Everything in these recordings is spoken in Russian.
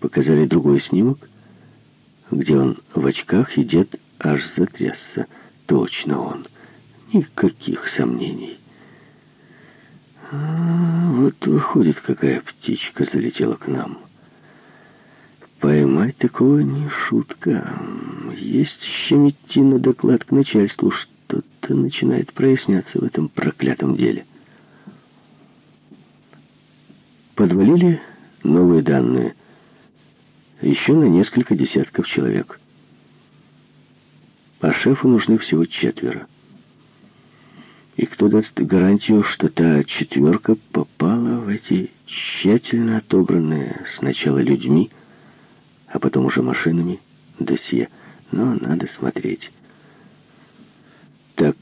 Показали другой снимок, где он в очках и дед аж затрясся. Точно он. Никаких сомнений. А, вот выходит, какая птичка залетела к нам. Поймать такого не шутка. Есть с чем идти на доклад к начальству. Что-то начинает проясняться в этом проклятом деле. Подвалили новые данные. Еще на несколько десятков человек. А шефу нужны всего четверо. И кто даст гарантию, что та четверка попала в эти тщательно отобранные сначала людьми, а потом уже машинами досье. Но надо смотреть. Так,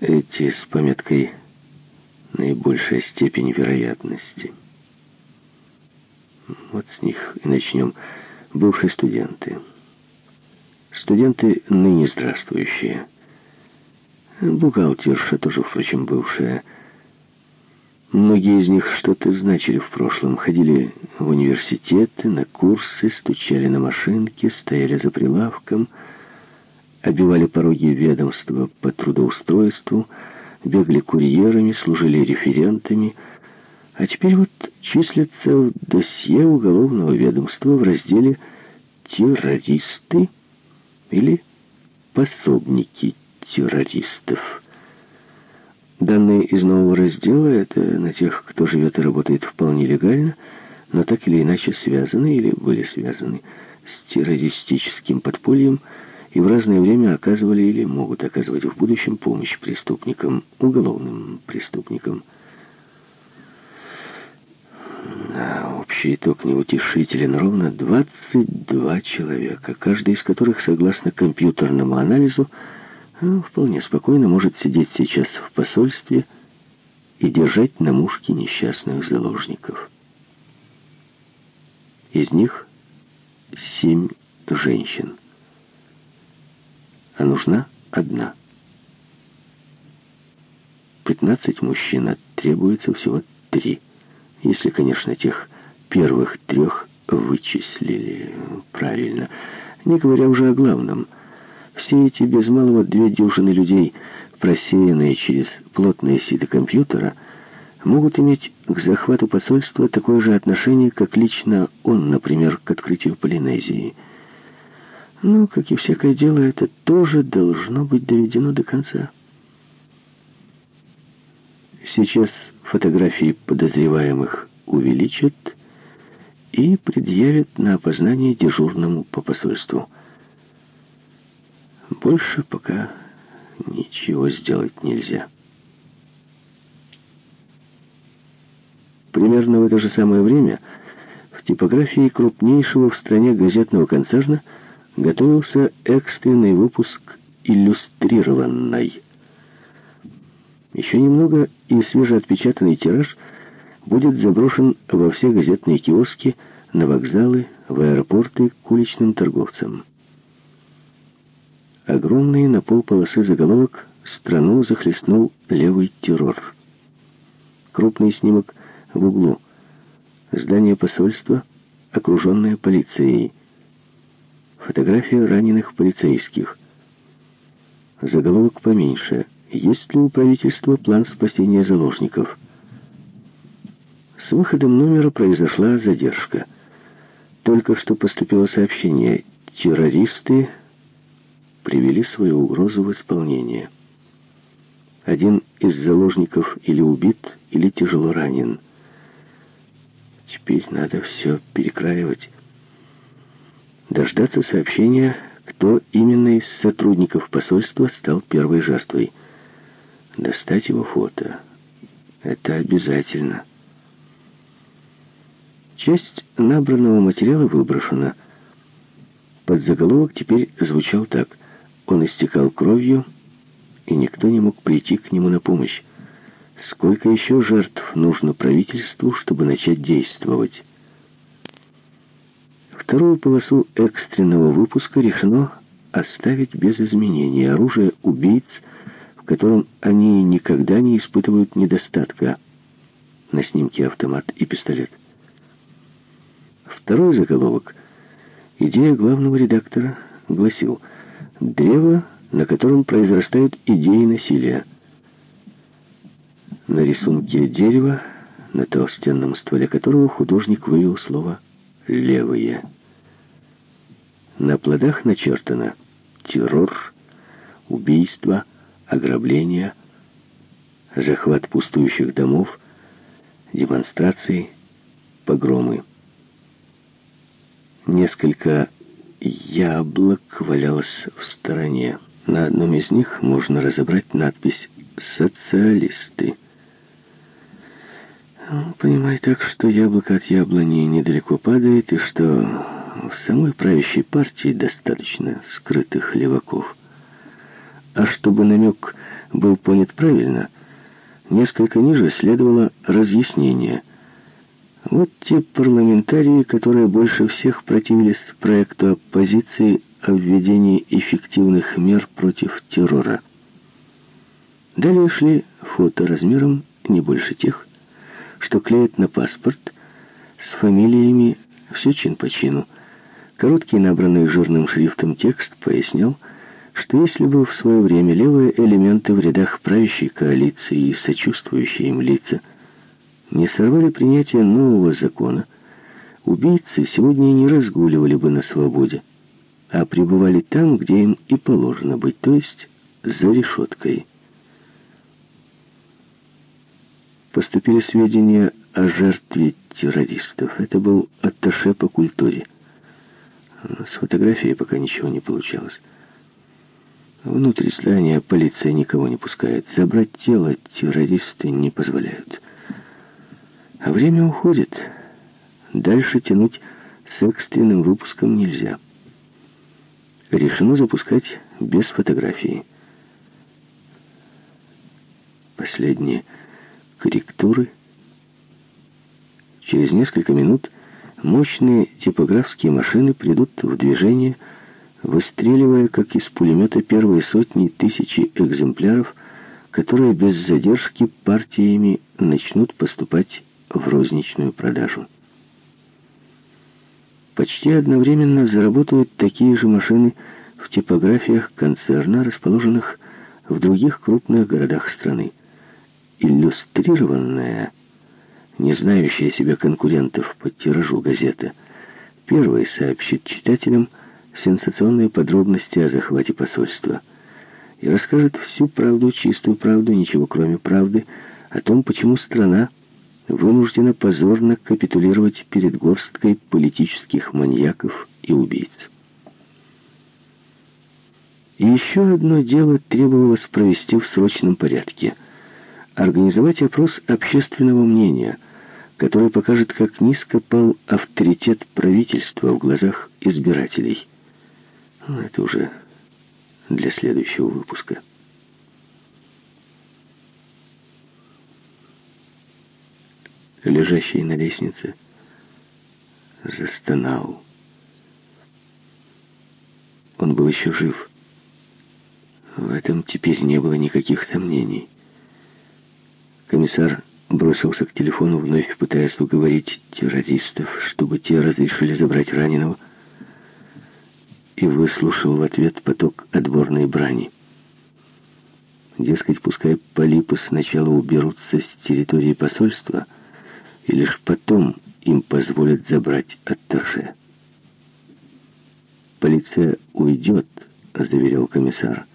эти с пометкой «наибольшая степень вероятности». Вот с них и начнем. Бывшие студенты. Студенты ныне здравствующие. Бухгалтерша тоже, впрочем, бывшая. Многие из них что-то значили в прошлом. Ходили в университеты, на курсы, стучали на машинке, стояли за прилавком, обивали пороги ведомства по трудоустройству, бегали курьерами, служили референтами, а теперь вот числятся в досье уголовного ведомства в разделе «Террористы» или «Пособники террористов. Данные из нового раздела — это на тех, кто живет и работает вполне легально, но так или иначе связаны или были связаны с террористическим подпольем и в разное время оказывали или могут оказывать в будущем помощь преступникам, уголовным преступникам. На общий итог неутешителен ровно 22 человека, каждый из которых, согласно компьютерному анализу, ну, вполне спокойно может сидеть сейчас в посольстве и держать на мушке несчастных заложников. Из них семь женщин, а нужна одна. Пятнадцать мужчин, а требуется всего три, если, конечно, тех первых трех вычислили правильно, не говоря уже о главном – все эти без малого две дюжины людей, просеянные через плотные ситы компьютера, могут иметь к захвату посольства такое же отношение, как лично он, например, к открытию Полинезии. Ну, как и всякое дело, это тоже должно быть доведено до конца. Сейчас фотографии подозреваемых увеличат и предъявят на опознание дежурному по посольству. Больше пока ничего сделать нельзя. Примерно в это же самое время в типографии крупнейшего в стране газетного концерна готовился экстренный выпуск иллюстрированной. Еще немного, и свежеотпечатанный тираж будет заброшен во все газетные киоски, на вокзалы, в аэропорты к уличным торговцам. Огромный на полполосы заголовок «Страну захлестнул левый террор». Крупный снимок в углу. Здание посольства, окруженное полицией. Фотография раненых полицейских. Заголовок поменьше. Есть ли у правительства план спасения заложников? С выходом номера произошла задержка. Только что поступило сообщение. Террористы привели свою угрозу в исполнение. Один из заложников или убит, или тяжело ранен. Теперь надо все перекраивать. Дождаться сообщения, кто именно из сотрудников посольства стал первой жертвой. Достать его фото. Это обязательно. Часть набранного материала выброшена. Под заголовок теперь звучал так. Он истекал кровью, и никто не мог прийти к нему на помощь. Сколько еще жертв нужно правительству, чтобы начать действовать? Вторую полосу экстренного выпуска решено оставить без изменений. Оружие убийц, котором они никогда не испытывают недостатка. На снимке автомат и пистолет. Второй заголовок. Идея главного редактора гласил «Древо, на котором произрастают идеи насилия». На рисунке дерева, на толстенном стволе которого художник вывел слово «левые». На плодах начертано террор, убийство, ограбление, захват пустующих домов, демонстрации, погромы. Несколько яблок валялось в стороне. На одном из них можно разобрать надпись «Социалисты». Понимай так, что яблоко от яблони недалеко падает, и что в самой правящей партии достаточно скрытых леваков. А чтобы намек был понят правильно, несколько ниже следовало разъяснение. Вот те парламентарии, которые больше всех противились проекту оппозиции о введении эффективных мер против террора. Далее шли фото размером не больше тех, что клеят на паспорт с фамилиями все чин по чину. Короткий, набранный жирным шрифтом текст пояснял, что если бы в свое время левые элементы в рядах правящей коалиции и сочувствующие им лица не сорвали принятие нового закона, убийцы сегодня не разгуливали бы на свободе, а пребывали там, где им и положено быть, то есть за решеткой. Поступили сведения о жертве террористов. Это был атташе по культуре. С фотографией пока ничего не получалось. Внутрь здания полиция никого не пускает. Забрать тело террористы не позволяют. А время уходит. Дальше тянуть с экстренным выпуском нельзя. Решено запускать без фотографии. Последние корректуры. Через несколько минут мощные типографские машины придут в движение, выстреливая, как из пулемета, первые сотни тысячи экземпляров, которые без задержки партиями начнут поступать в розничную продажу. Почти одновременно заработают такие же машины в типографиях концерна, расположенных в других крупных городах страны. Иллюстрированная, не знающая себя конкурентов по тиражу газета, первой сообщит читателям сенсационные подробности о захвате посольства и расскажет всю правду, чистую правду, ничего кроме правды, о том, почему страна вынуждена позорно капитулировать перед горсткой политических маньяков и убийц. И еще одно дело требовалось провести в срочном порядке. Организовать опрос общественного мнения, который покажет, как низко пал авторитет правительства в глазах избирателей. Ну, это уже для следующего выпуска. Лежащий на лестнице застонал. Он был еще жив. В этом теперь не было никаких сомнений. Комиссар бросился к телефону, вновь пытаясь уговорить террористов, чтобы те разрешили забрать раненого, и выслушал в ответ поток отборной брани. Дескать, пускай полипы сначала уберутся с территории посольства, и лишь потом им позволят забрать атташе. «Полиция уйдет», — заверил комиссар.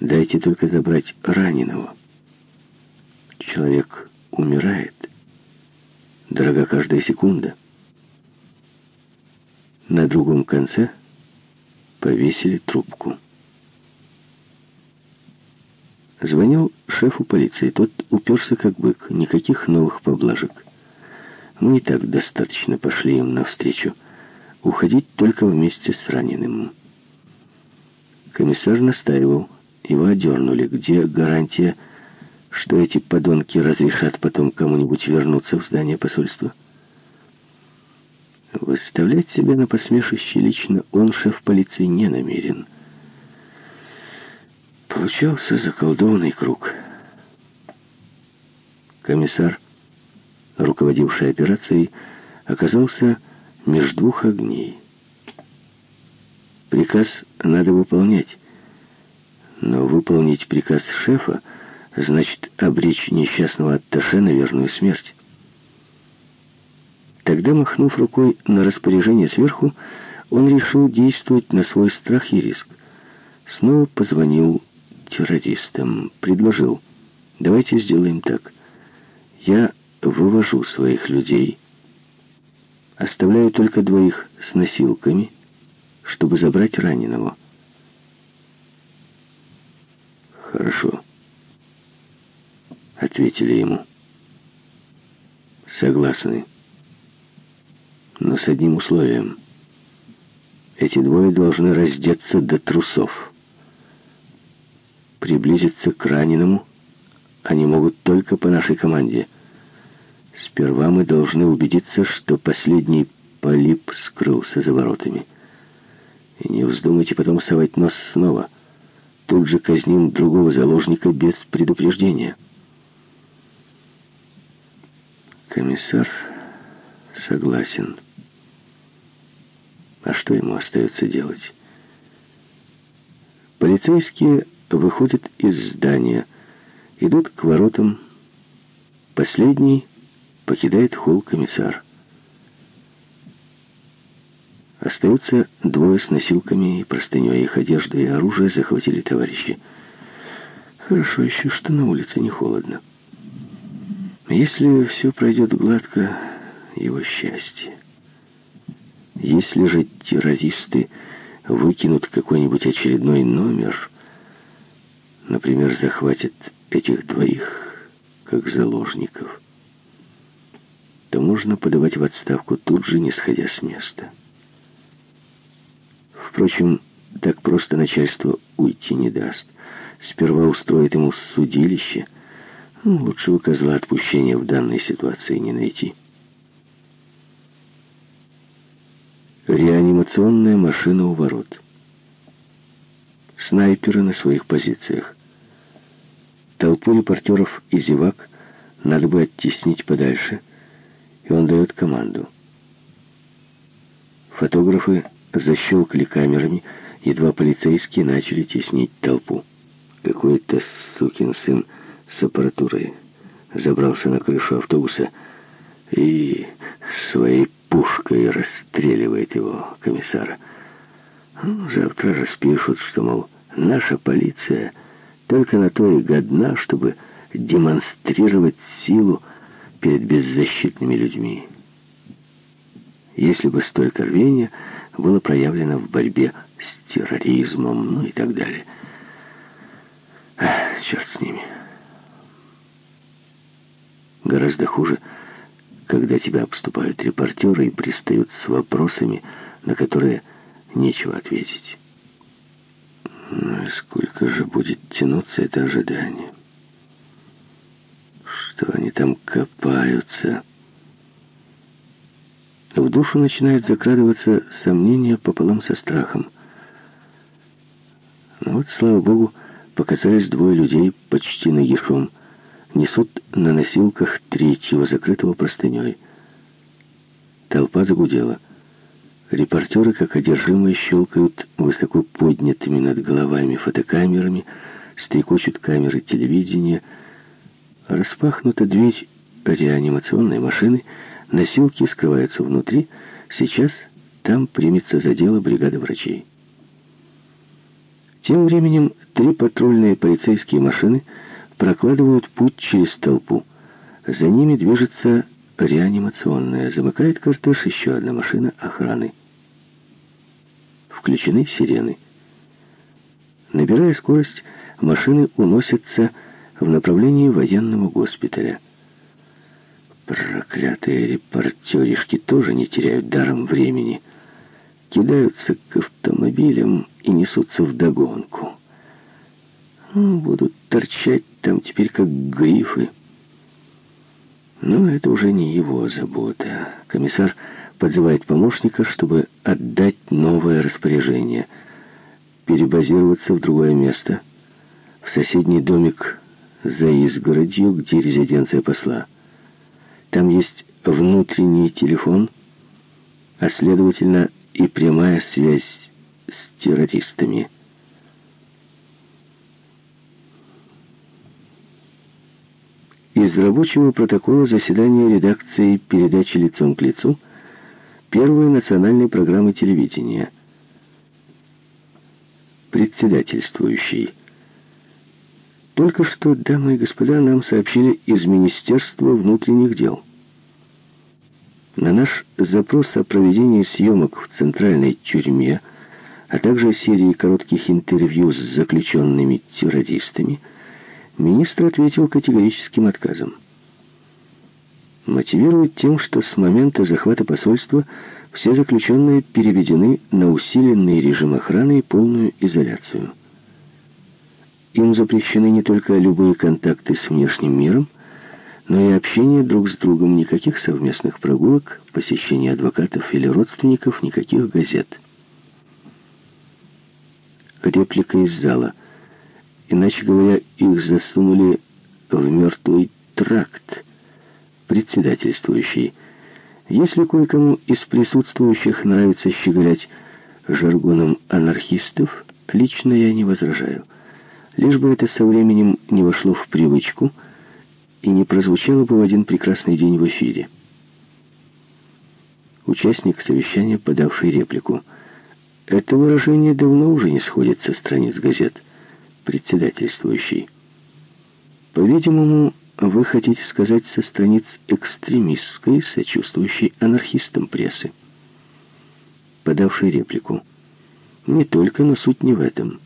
«Дайте только забрать раненого». Человек умирает. Дорога каждая секунда. На другом конце повесили трубку. Звонил шефу полиции. Тот уперся как бык. Никаких новых поблажек. Мы и так достаточно пошли им навстречу. Уходить только вместе с раненым. Комиссар настаивал. Его одернули. Где гарантия, что эти подонки разрешат потом кому-нибудь вернуться в здание посольства? Выставлять себя на посмешище лично он, шеф полиции, не намерен. Получался заколдованный круг. Комиссар, руководивший операцией, оказался между двух огней. Приказ надо выполнять, но выполнить приказ шефа значит обречь несчастного атташе на верную смерть. Тогда, махнув рукой на распоряжение сверху, он решил действовать на свой страх и риск. Снова позвонил террористам, предложил, давайте сделаем так. Я вывожу своих людей, оставляю только двоих с носилками, чтобы забрать раненого. «Хорошо», — ответили ему. «Согласны, но с одним условием. Эти двое должны раздеться до трусов. Приблизиться к раненому они могут только по нашей команде. Сперва мы должны убедиться, что последний полип скрылся за воротами». И не вздумайте потом совать нос снова. Тут же казним другого заложника без предупреждения. Комиссар согласен. А что ему остается делать? Полицейские выходят из здания, идут к воротам. Последний покидает холл комиссар. Остаются двое с носилками и простыней. Их одежду и оружие захватили товарищи. Хорошо еще, что на улице не холодно. Если все пройдет гладко, его счастье. Если же террористы выкинут какой-нибудь очередной номер, например, захватят этих двоих как заложников, то можно подавать в отставку тут же, не сходя с места. Впрочем, так просто начальство уйти не даст. Сперва устроит ему судилище. Ну, лучшего козла отпущения в данной ситуации не найти. Реанимационная машина у ворот. Снайперы на своих позициях. Толпу репортеров и зевак надо бы оттеснить подальше, и он дает команду. Фотографы защелкали камерами, едва полицейские начали теснить толпу. Какой-то сукин сын с аппаратурой забрался на крышу автобуса и своей пушкой расстреливает его комиссара. Ну, завтра же спишут, что, мол, наша полиция только на то и годна, чтобы демонстрировать силу перед беззащитными людьми. Если бы столько рвения было проявлено в борьбе с терроризмом, ну и так далее. Ах, черт с ними. Гораздо хуже, когда тебя обступают репортеры и пристают с вопросами, на которые нечего ответить. Ну сколько же будет тянуться это ожидание? Что они там копаются? В душу начинает закрадываться сомнение пополам со страхом. Но ну вот, слава богу, показались двое людей почти нагишом. Несут на носилках третьего, закрытого простыней. Толпа загудела. Репортеры, как одержимые, щелкают высоко поднятыми над головами фотокамерами, стрекочут камеры телевидения. Распахнута дверь реанимационной машины — Носилки скрываются внутри. Сейчас там примется за дело бригада врачей. Тем временем три патрульные полицейские машины прокладывают путь через толпу. За ними движется реанимационная. Замыкает кортеж еще одна машина охраны. Включены сирены. Набирая скорость, машины уносятся в направлении военного госпиталя. Проклятые репортеришки тоже не теряют даром времени. Кидаются к автомобилям и несутся вдогонку. Будут торчать там теперь как грифы. Но это уже не его забота. Комиссар подзывает помощника, чтобы отдать новое распоряжение. Перебазироваться в другое место, в соседний домик за изгородью, где резиденция посла. Там есть внутренний телефон, а следовательно и прямая связь с террористами. Из рабочего протокола заседания редакции передачи «Лицом к лицу» первой национальной программы телевидения. Председательствующий. Только что, дамы и господа, нам сообщили из Министерства внутренних дел. На наш запрос о проведении съемок в центральной тюрьме, а также серии коротких интервью с заключенными террористами, министр ответил категорическим отказом. Мотивирует тем, что с момента захвата посольства все заключенные переведены на усиленный режим охраны и полную изоляцию. Им запрещены не только любые контакты с внешним миром, но и общение друг с другом, никаких совместных прогулок, посещения адвокатов или родственников, никаких газет. Реплика из зала. Иначе говоря, их засунули в мертвый тракт. Председательствующий. Если кое-кому из присутствующих нравится щеголять жаргоном анархистов, лично я не возражаю. Лишь бы это со временем не вошло в привычку – и не прозвучало бы в один прекрасный день в эфире. Участник совещания, подавший реплику. Это выражение давно уже не сходит со страниц газет. Председательствующий. По-видимому, вы хотите сказать со страниц экстремистской, сочувствующей анархистам прессы. Подавший реплику. Не только, но суть не в этом.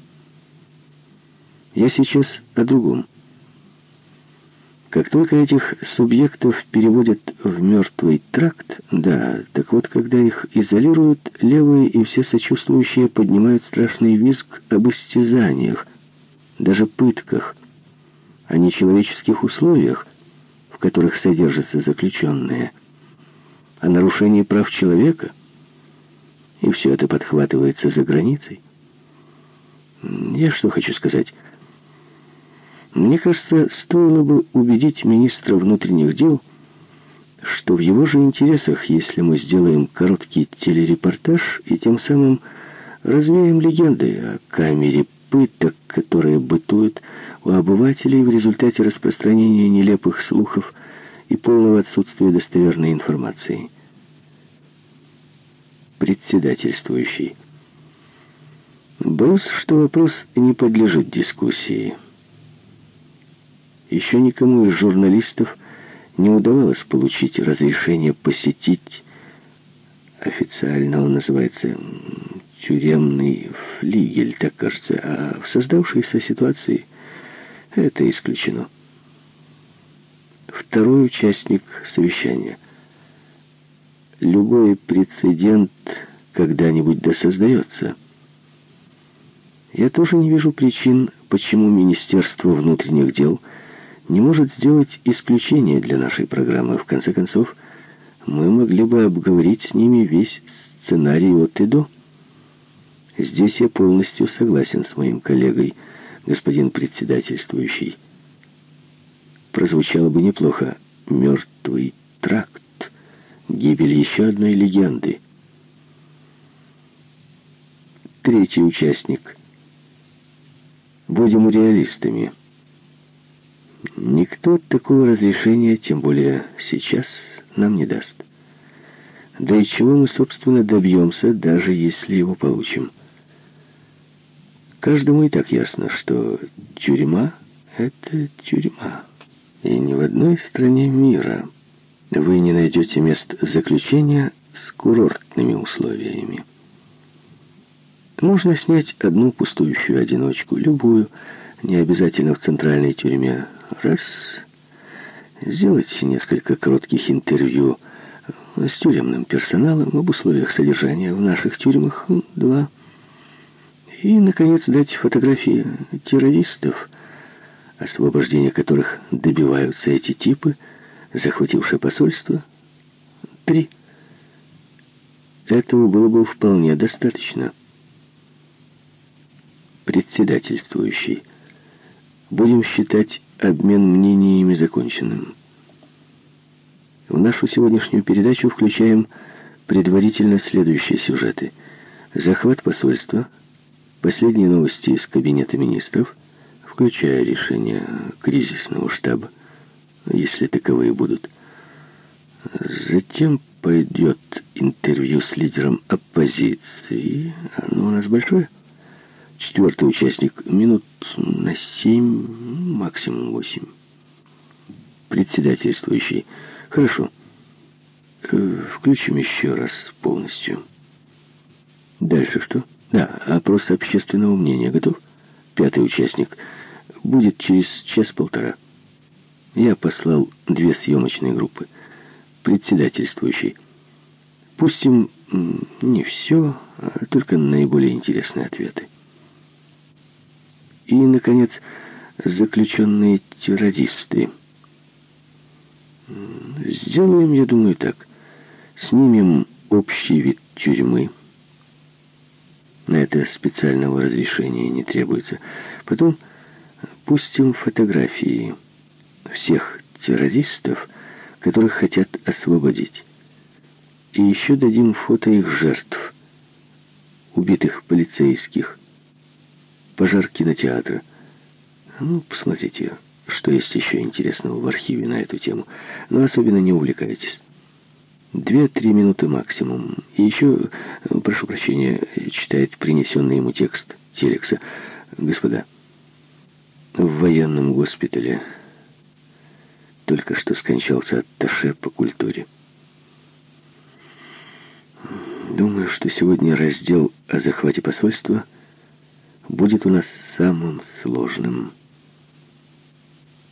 Я сейчас о другом. Как только этих субъектов переводят в мертвый тракт, да, так вот, когда их изолируют, левые и все сочувствующие поднимают страшный визг об истязаниях, даже пытках, о нечеловеческих условиях, в которых содержатся заключенные, о нарушении прав человека, и все это подхватывается за границей. Я что хочу сказать... Мне кажется, стоило бы убедить министра внутренних дел, что в его же интересах, если мы сделаем короткий телерепортаж и тем самым развеем легенды о камере пыток, которые бытуют у обывателей в результате распространения нелепых слухов и полного отсутствия достоверной информации. Председательствующий. Боюсь, что вопрос не подлежит дискуссии. Еще никому из журналистов не удавалось получить разрешение посетить, официально он называется тюремный флигель, так кажется, а в создавшейся ситуации это исключено. Второй участник совещания. Любой прецедент когда-нибудь досоздается. Я тоже не вижу причин, почему Министерство внутренних дел – не может сделать исключение для нашей программы. В конце концов, мы могли бы обговорить с ними весь сценарий от и до. Здесь я полностью согласен с моим коллегой, господин председательствующий. Прозвучало бы неплохо «Мертвый тракт», гибель еще одной легенды. Третий участник. Будем реалистами. Никто такого разрешения, тем более сейчас, нам не даст. Да и чего мы, собственно, добьемся, даже если его получим? Каждому и так ясно, что тюрьма — это тюрьма. И ни в одной стране мира вы не найдете мест заключения с курортными условиями. Можно снять одну пустующую одиночку, любую, не обязательно в центральной тюрьме, Раз. Сделать несколько коротких интервью с тюремным персоналом об условиях содержания в наших тюрьмах. Два. И, наконец, дать фотографии террористов, освобождения которых добиваются эти типы, захватившие посольство. Три. Этого было бы вполне достаточно. Председательствующий. Будем считать обмен мнениями законченным. В нашу сегодняшнюю передачу включаем Предварительно следующие сюжеты. Захват посольства, последние новости из Кабинета министров, включая решение кризисного штаба, если таковые будут. Затем пойдет интервью с лидером оппозиции. Оно у нас большое. Четвертый участник минут на семь, максимум восемь. Председательствующий. Хорошо. Э, включим еще раз полностью. Дальше что? Да, опрос общественного мнения. Готов? Пятый участник. Будет через час-полтора. Я послал две съемочные группы. Председательствующий. Пустим не все, а только наиболее интересные ответы. И, наконец, заключенные террористы. Сделаем, я думаю, так. Снимем общий вид тюрьмы. На это специального разрешения не требуется. Потом пустим фотографии всех террористов, которых хотят освободить. И еще дадим фото их жертв, убитых полицейских, пожар кинотеатра. Ну, посмотрите, что есть еще интересного в архиве на эту тему. Но особенно не увлекайтесь. Две-три минуты максимум. И еще, прошу прощения, читает принесенный ему текст Телекса. Господа, в военном госпитале только что скончался атташе по культуре. Думаю, что сегодня раздел о захвате посольства будет у нас самым сложным.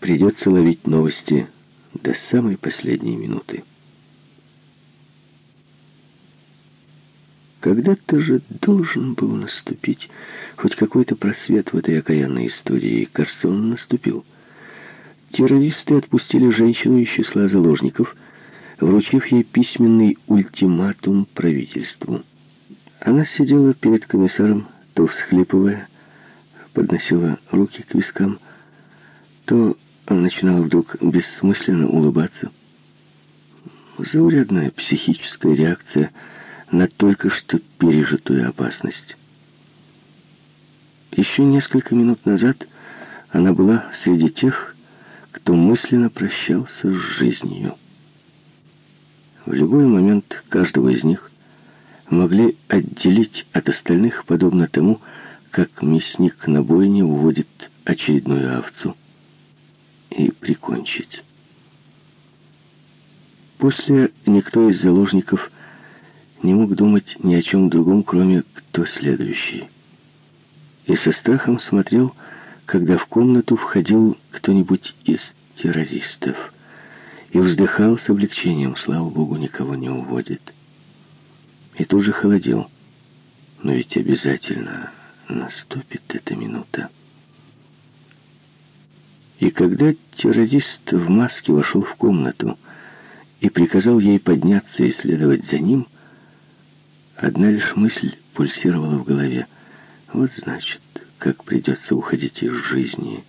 Придется ловить новости до самой последней минуты. Когда-то же должен был наступить хоть какой-то просвет в этой окаянной истории, и, кажется, он наступил. Террористы отпустили женщину из числа заложников, вручив ей письменный ультиматум правительству. Она сидела перед комиссаром, то всхлипывая, подносила руки к вискам, то начинала вдруг бессмысленно улыбаться. Заурядная психическая реакция – на только что пережитую опасность. Еще несколько минут назад она была среди тех, кто мысленно прощался с жизнью. В любой момент каждого из них могли отделить от остальных, подобно тому, как мясник на бойне уводит очередную овцу, и прикончить. После никто из заложников не мог думать ни о чем другом, кроме кто следующий. И со страхом смотрел, когда в комнату входил кто-нибудь из террористов, и вздыхал с облегчением, слава богу, никого не уводит. И тут же холодел. Но ведь обязательно наступит эта минута. И когда террорист в маске вошел в комнату и приказал ей подняться и следовать за ним, Одна лишь мысль пульсировала в голове. Вот значит, как придется уходить из жизни.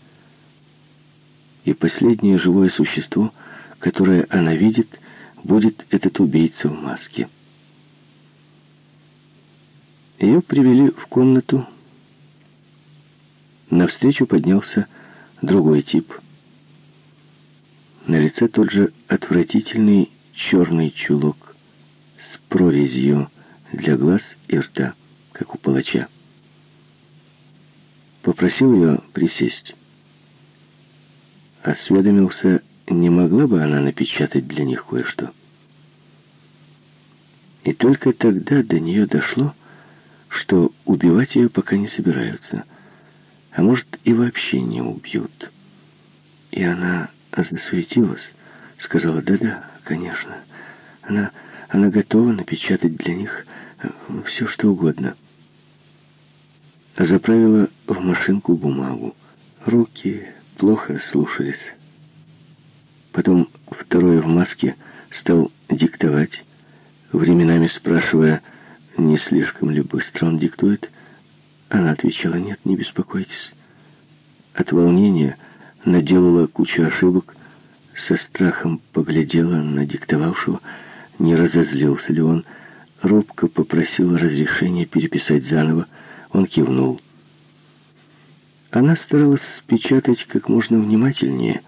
И последнее живое существо, которое она видит, будет этот убийца в маске. Ее привели в комнату. Навстречу поднялся другой тип. На лице тот же отвратительный черный чулок с прорезью для глаз и рта, как у палача. Попросил ее присесть. Осведомился, не могла бы она напечатать для них кое-что. И только тогда до нее дошло, что убивать ее пока не собираются, а может и вообще не убьют. И она засуетилась, сказала, да-да, конечно, она, она готова напечатать для них все что угодно. Заправила в машинку бумагу. Руки плохо слушались. Потом второй в маске стал диктовать, временами спрашивая, не слишком ли быстро он диктует. Она отвечала, нет, не беспокойтесь. От волнения наделала кучу ошибок, со страхом поглядела на диктовавшего, не разозлился ли он, робко попросила разрешения переписать заново. Он кивнул. Она старалась печатать как можно внимательнее,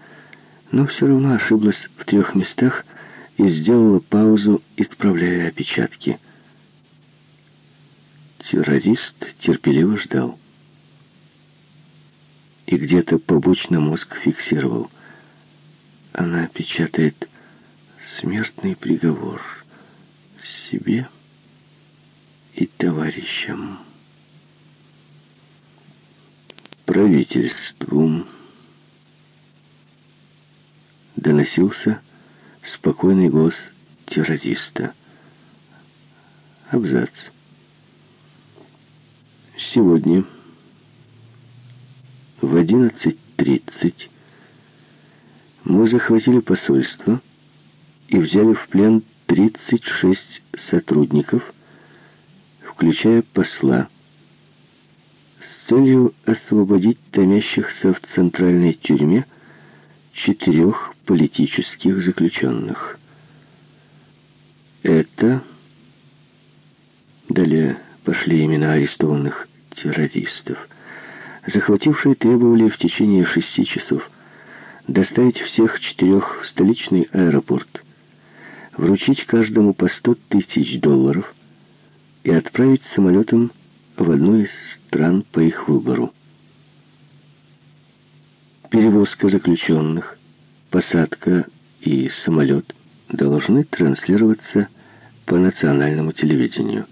но все равно ошиблась в трех местах и сделала паузу, исправляя опечатки. Террорист терпеливо ждал. И где-то побочно мозг фиксировал. Она печатает смертный приговор себе и товарищам. Правительству доносился спокойный голос террориста. Абзац. Сегодня в 11.30 мы захватили посольство и взяли в плен 36 сотрудников, включая посла, с целью освободить томящихся в центральной тюрьме четырех политических заключенных. Это... Далее пошли имена арестованных террористов. Захватившие требовали в течение шести часов доставить всех четырех в столичный аэропорт, вручить каждому по сто тысяч долларов и отправить самолетом в одну из стран по их выбору. Перевозка заключенных, посадка и самолет должны транслироваться по национальному телевидению.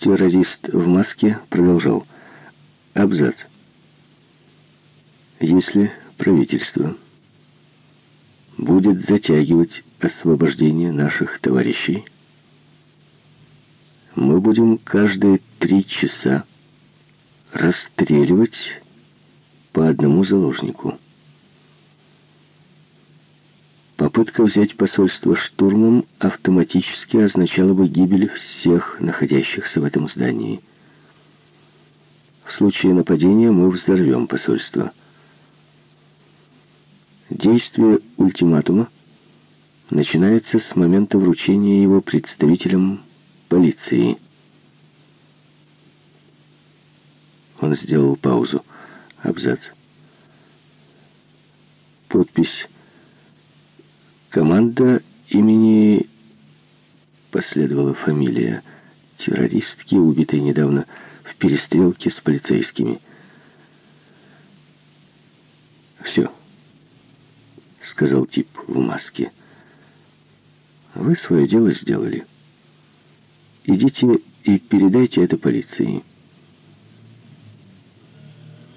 Террорист в маске продолжал. Абзац. Если правительство будет затягивать освобождение наших товарищей, мы будем каждые три часа расстреливать по одному заложнику. Попытка взять посольство штурмом автоматически означала бы гибель всех находящихся в этом здании. В случае нападения мы взорвем посольство. Действие ультиматума начинается с момента вручения его представителям полиции. Он сделал паузу. Абзац. Подпись. Команда имени... Последовала фамилия террористки, убитой недавно в перестрелке с полицейскими. «Все», — сказал тип в маске. «Вы свое дело сделали. Идите и передайте это полиции».